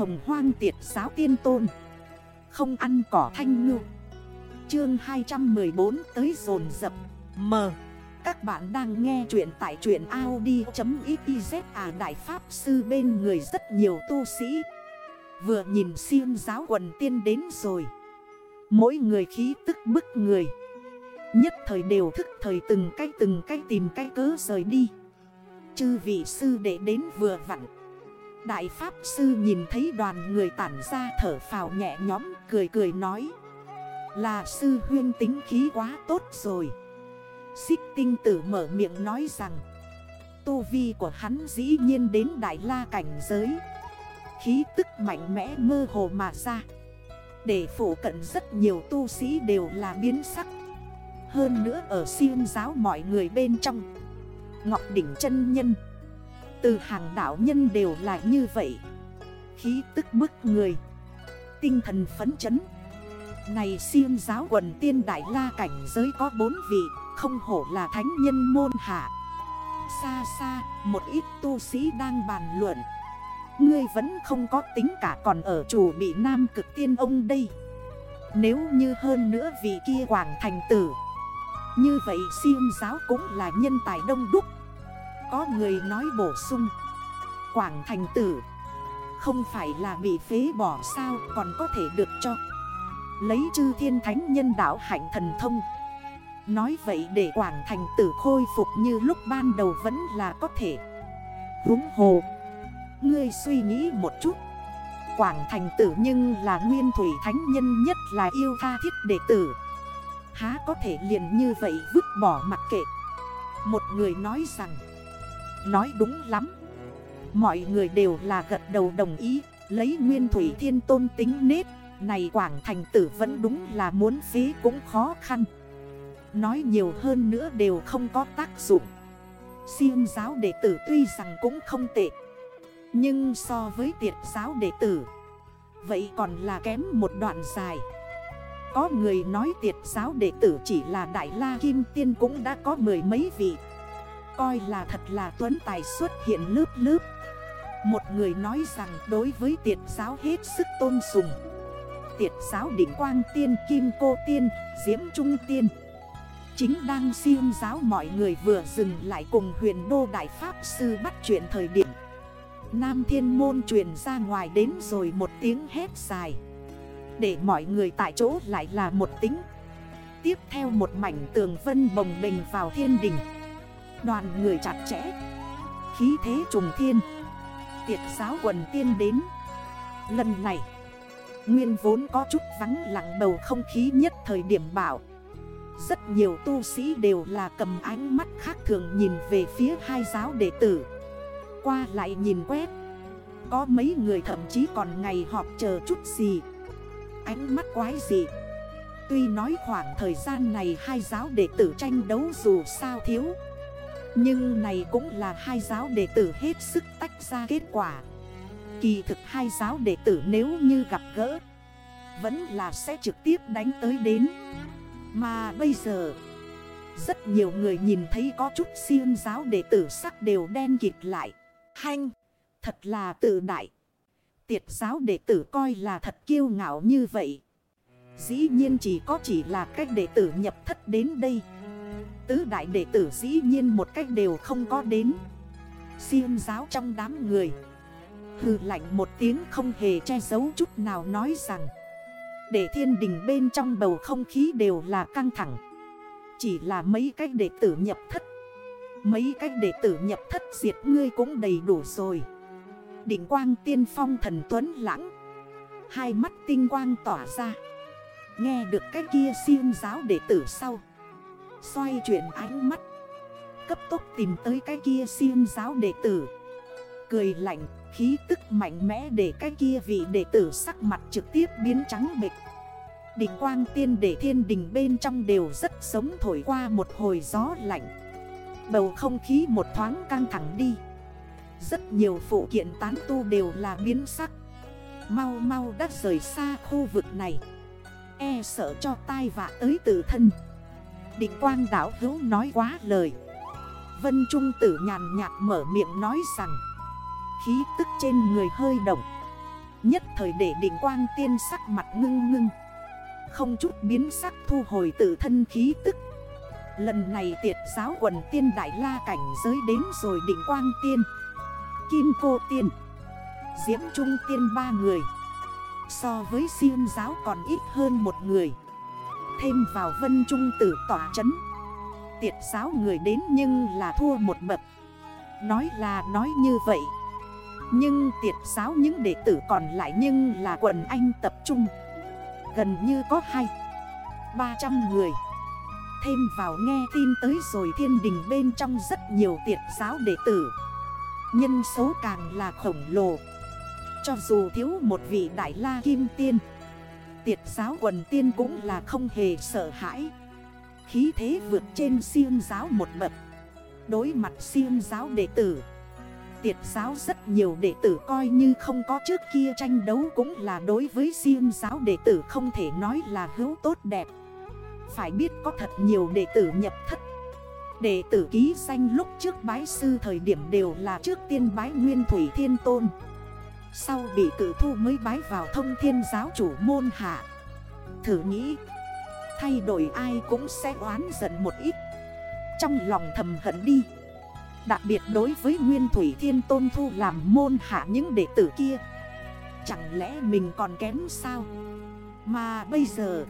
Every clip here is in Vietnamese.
hồng hoang tiệt giáo tiên tôn. Không ăn cỏ thanh ngư. Chương 214 tới dồn dập. M. Các bạn đang nghe chuyện tại truyện Audi.xyz à Đại Pháp Sư bên người rất nhiều tu sĩ. Vừa nhìn siêng giáo quần tiên đến rồi. Mỗi người khí tức bức người. Nhất thời đều thức thời từng cách từng cách tìm cách cớ rời đi. Chư vị sư đệ đến vừa vặn. Đại Pháp Sư nhìn thấy đoàn người tản ra thở phào nhẹ nhóm cười cười nói. Là sư huyên tính khí quá tốt rồi. Xích tinh tử mở miệng nói rằng, Tu vi của hắn dĩ nhiên đến đại la cảnh giới. Khí tức mạnh mẽ mơ hồ mà ra. Để phổ cận rất nhiều tu sĩ đều là biến sắc. Hơn nữa ở siêu giáo mọi người bên trong, Ngọc đỉnh chân nhân từ hàng đảo nhân đều là như vậy. Khí tức bức người, Tinh thần phấn chấn. Này siêng giáo quần tiên đại la cảnh giới có bốn vị, Không hổ là thánh nhân môn hạ. Xa xa, một ít tu sĩ đang bàn luận. Ngươi vẫn không có tính cả còn ở chủ bị nam cực tiên ông đây. Nếu như hơn nữa vị kia quảng thành tử. Như vậy siêng giáo cũng là nhân tài đông đúc có người nói bổ sung. Quảng thành tử, Không phải là bị phế bỏ sao, còn có thể được cho. Lấy chư thiên thánh nhân đảo hạnh thần thông. Nói vậy để Quảng Thành tử khôi phục như lúc ban đầu vẫn là có thể. Húng hồ, Ngươi suy nghĩ một chút. Quảng Thành tử nhưng là nguyên thủy thánh nhân nhất là yêu tha thiết đệ tử. Há có thể liền như vậy vứt bỏ mặc kệ. Một người nói rằng Nói đúng lắm. Mọi người đều là gật đầu đồng ý, Lấy nguyên thủy thiên tôn tính nết. Này quảng thành tử vẫn đúng là muốn phí cũng khó khăn. Nói nhiều hơn nữa đều không có tác dụng. Siêng giáo đệ tử tuy rằng cũng không tệ, Nhưng so với tiệt giáo đệ tử, Vậy còn là kém một đoạn dài. Có người nói tiệt giáo đệ tử chỉ là Đại La Kim Tiên cũng đã có mười mấy vị Coi là thật là tuấn tài xuất hiện lớp lớp. Một người nói rằng đối với tiệt giáo hết sức tôn sùng. Tiệt giáo đỉnh quang tiên, kim cô tiên, diễm trung tiên. Chính đang siêu giáo mọi người vừa dừng lại cùng huyền đô đại pháp sư bắt chuyện thời điểm. Nam thiên môn truyền ra ngoài đến rồi một tiếng hét dài. Để mọi người tại chỗ lại là một tính. Tiếp theo một mảnh tường vân bồng bình vào thiên đình. Đoàn người chặt chẽ. Khí thế trùng thiên. Tiệt giáo quần tiên đến. Lần này, Nguyên vốn có chút vắng lặng bầu không khí nhất thời điểm bảo. Rất nhiều tu sĩ đều là cầm ánh mắt khác thường nhìn về phía hai giáo đệ tử. Qua lại nhìn quét. Có mấy người thậm chí còn ngày họp chờ chút gì. Ánh mắt quái gì Tuy nói khoảng thời gian này hai giáo đệ tử tranh đấu dù sao thiếu nhưng này cũng là hai giáo đệ tử hết sức tách ra kết quả. Kỳ thực hai giáo đệ tử nếu như gặp gỡ, Vẫn là sẽ trực tiếp đánh tới đến. Mà bây giờ, Rất nhiều người nhìn thấy có chút siêng giáo đệ tử sắc đều đen kịt lại. Hanh, Thật là tự đại. Tiệt giáo đệ tử coi là thật kiêu ngạo như vậy. Dĩ nhiên chỉ có chỉ là cách đệ tử nhập thất đến đây. Tứ đại đệ tử dĩ nhiên một cách đều không có đến. Xuyên giáo trong đám người, Hừ lạnh một tiếng không hề che giấu chút nào nói rằng, Để thiên đình bên trong bầu không khí đều là căng thẳng. Chỉ là mấy cách đệ tử nhập thất, Mấy cách đệ tử nhập thất diệt ngươi cũng đầy đủ rồi. Đỉnh quang tiên phong thần tuấn lãng, Hai mắt tinh quang tỏa ra. Nghe được cái kia siêu giáo đệ tử sau Xoay chuyển ánh mắt. Cấp tốc tìm tới cái kia siêng giáo đệ tử. Cười lạnh, khí tức mạnh mẽ để cái kia vị đệ tử sắc mặt trực tiếp biến trắng bịch Đỉnh quang tiên để thiên đình bên trong đều rất sống thổi qua một hồi gió lạnh. Bầu không khí một thoáng căng thẳng đi. Rất nhiều phụ kiện tán tu đều là biến sắc. Mau mau đã rời xa khu vực này. E sợ cho tai vạ tới từ thân. Định quang đảo hữu nói quá lời. Vân Trung tử nhàn nhạt mở miệng nói rằng, Khí tức trên người hơi động. Nhất thời để định quang tiên sắc mặt ngưng ngưng. Không chút biến sắc thu hồi tự thân khí tức. Lần này tiệt giáo quần tiên đại la cảnh giới đến rồi định quang tiên. Kim cô tiên. Diễm trung tiên ba người. So với siêu giáo còn ít hơn một người. Thêm vào vân trung tử tỏa chấn. Tiệt giáo người đến nhưng là thua một bậc Nói là nói như vậy. Nhưng tiệt giáo những đệ tử còn lại nhưng là quần anh tập trung. Gần như có hai 300 người. Thêm vào nghe tin tới rồi thiên đình bên trong rất nhiều tiệt giáo đệ tử. Nhân số càng là khổng lồ. Cho dù thiếu một vị đại la kim tiên Tiệt giáo quần tiên cũng là không hề sợ hãi. Khí thế vượt trên siêu giáo một bậc. Đối mặt siêu giáo đệ tử, Tiệt giáo rất nhiều đệ tử coi như không có trước kia tranh đấu Cũng là đối với siêu giáo đệ tử không thể nói là hữu tốt đẹp. Phải biết có thật nhiều đệ tử nhập thất. Đệ tử ký danh lúc trước bái sư thời điểm đều là trước tiên bái Nguyên Thủy Thiên Tôn. Sau bị cử thu mới bái vào thông thiên giáo chủ môn hạ. Thử nghĩ, Thay đổi ai cũng sẽ oán giận một ít. Trong lòng thầm hận đi. Đặc biệt đối với Nguyên Thủy Thiên Tôn Thu làm môn hạ những đệ tử kia, Chẳng lẽ mình còn kém sao? Mà bây giờ,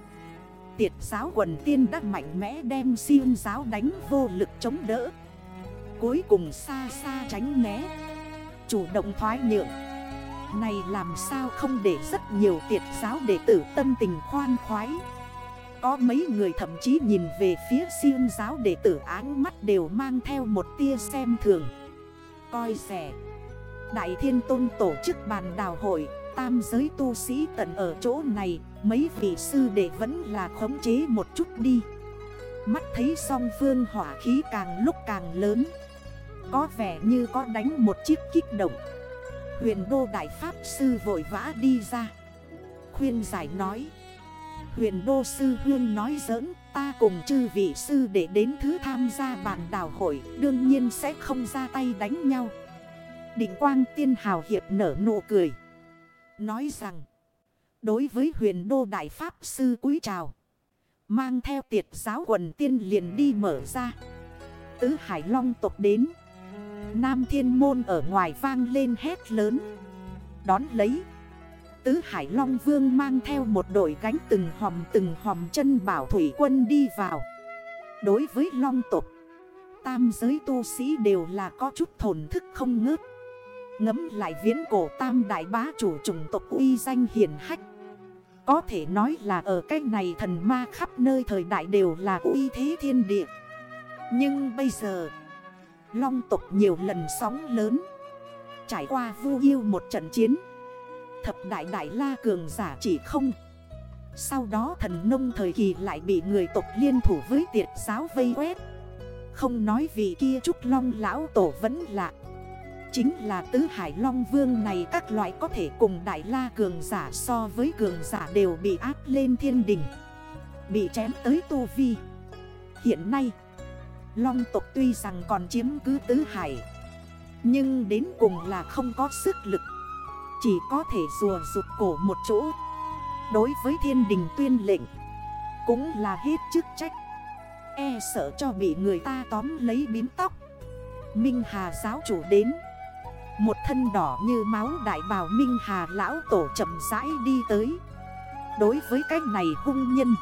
Tiệt giáo quần tiên đã mạnh mẽ đem siêu giáo đánh vô lực chống đỡ. Cuối cùng xa xa tránh né, Chủ động thoái nhượng. Này làm sao không để rất nhiều tiệt giáo đệ tử tâm tình khoan khoái? Có mấy người thậm chí nhìn về phía siêng giáo đệ tử áng mắt đều mang theo một tia xem thường. Coi rẻ. Đại thiên tôn tổ chức bàn đào hội, Tam giới tu sĩ tận ở chỗ này, Mấy vị sư đệ vẫn là khống chế một chút đi. Mắt thấy song phương hỏa khí càng lúc càng lớn. Có vẻ như có đánh một chiếc kích động. Huyền đô đại pháp sư vội vã đi ra. Khuyên giải nói. Huyền đô sư huyên nói giỡn, Ta cùng chư vị sư để đến thứ tham gia bàn đảo hội, Đương nhiên sẽ không ra tay đánh nhau. Định quang tiên hào hiệp nở nụ cười. Nói rằng, Đối với huyền đô đại pháp sư quý trào Mang theo tiệt giáo quần tiên liền đi mở ra. Tứ Hải Long tộc đến Nam thiên môn ở ngoài vang lên hét lớn. Đón lấy, Tứ Hải Long Vương mang theo một đội gánh từng hòm từng hòm chân bảo thủy quân đi vào. Đối với Long tộc, Tam giới tu sĩ đều là có chút thổn thức không ngớt. Ngấm lại viễn cổ tam đại bá chủ chủng tộc uy danh hiển hách. Có thể nói là ở cái này thần ma khắp nơi thời đại đều là uy thế thiên địa. Nhưng bây giờ Long tộc nhiều lần sóng lớn. Trải qua vu yêu một trận chiến, Thập đại đại la cường giả chỉ không. Sau đó thần nông thời kỳ lại bị người tộc liên thủ với tiệt giáo vây quét. Không nói vì kia Trúc Long lão tổ vẫn lạ. Chính là tứ hải long vương này các loại có thể cùng đại la cường giả so với cường giả đều bị áp lên thiên đình. Bị chém tới tu vi. Hiện nay Long tộc tuy rằng còn chiếm cứ tứ hải, Nhưng đến cùng là không có sức lực, chỉ có thể rùa rụt cổ một chỗ. Đối với thiên đình tuyên lệnh, Cũng là hết chức trách. E sợ cho bị người ta tóm lấy bím tóc. Minh Hà giáo chủ đến. Một thân đỏ như máu đại bào Minh Hà lão tổ chậm rãi đi tới. Đối với cái này hung nhân,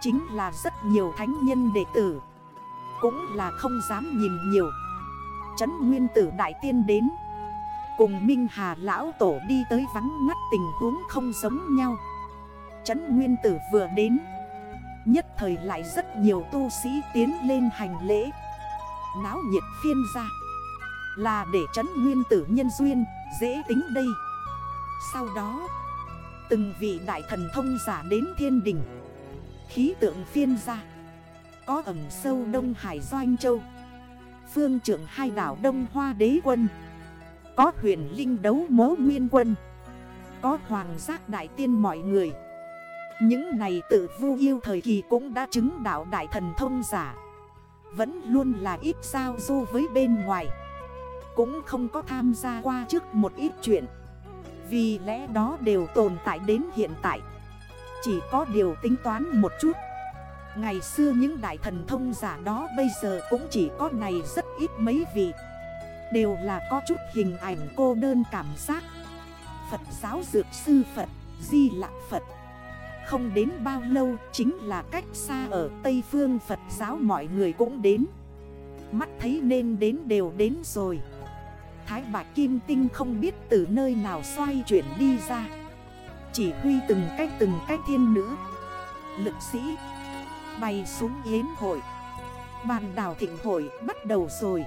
Chính là rất nhiều thánh nhân đệ tử. Cũng là không dám nhìn nhiều. Chấn nguyên tử đại tiên đến. Cùng Minh Hà Lão Tổ đi tới vắng ngắt tình huống không giống nhau. Trấn Nguyên Tử vừa đến. Nhất thời lại rất nhiều tu sĩ tiến lên hành lễ. Náo nhiệt phiên ra. Là để trấn Nguyên Tử nhân duyên, Dễ tính đây. Sau đó, Từng vị đại thần thông giả đến thiên đình Khí tượng phiên ra. Có ẩm sâu Đông Hải Doanh Châu. Phương trưởng hai đảo Đông Hoa Đế Quân. Có huyền linh đấu mố nguyên quân. Có hoàng giác đại tiên mọi người. Những này tự vu yêu thời kỳ cũng đã chứng đạo đại thần thông giả. Vẫn luôn là ít giao du với bên ngoài. Cũng không có tham gia qua trước một ít chuyện. Vì lẽ đó đều tồn tại đến hiện tại. Chỉ có điều tính toán một chút. Ngày xưa những đại thần thông giả đó bây giờ cũng chỉ có này rất ít mấy vị. Đều là có chút hình ảnh cô đơn cảm giác. Phật giáo dược sư Phật, di lạc Phật. Không đến bao lâu chính là cách xa ở Tây Phương Phật giáo mọi người cũng đến. Mắt thấy nên đến đều đến rồi. Thái Bạc Kim Tinh không biết từ nơi nào xoay chuyển đi ra. Chỉ huy từng cách từng cách thiên nữ. Lực sĩ Bay xuống yến hội Bàn đảo thịnh hội bắt đầu rồi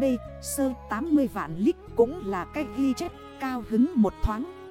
B. Sơ 80 vạn lít cũng là cách ghi chép cao hứng một thoáng